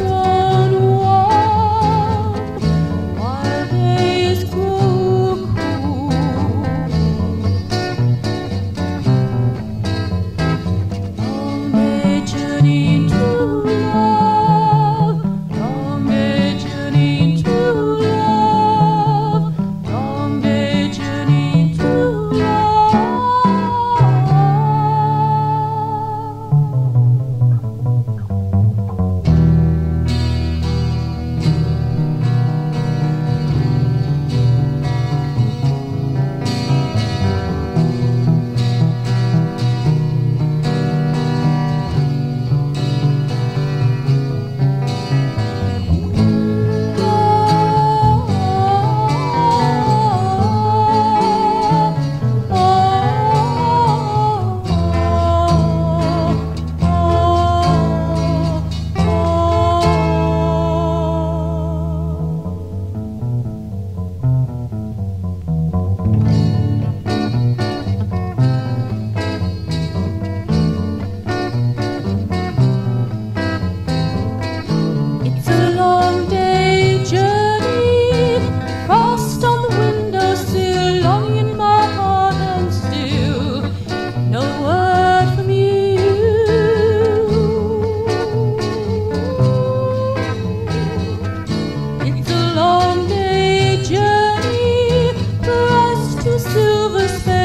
Oh, silver.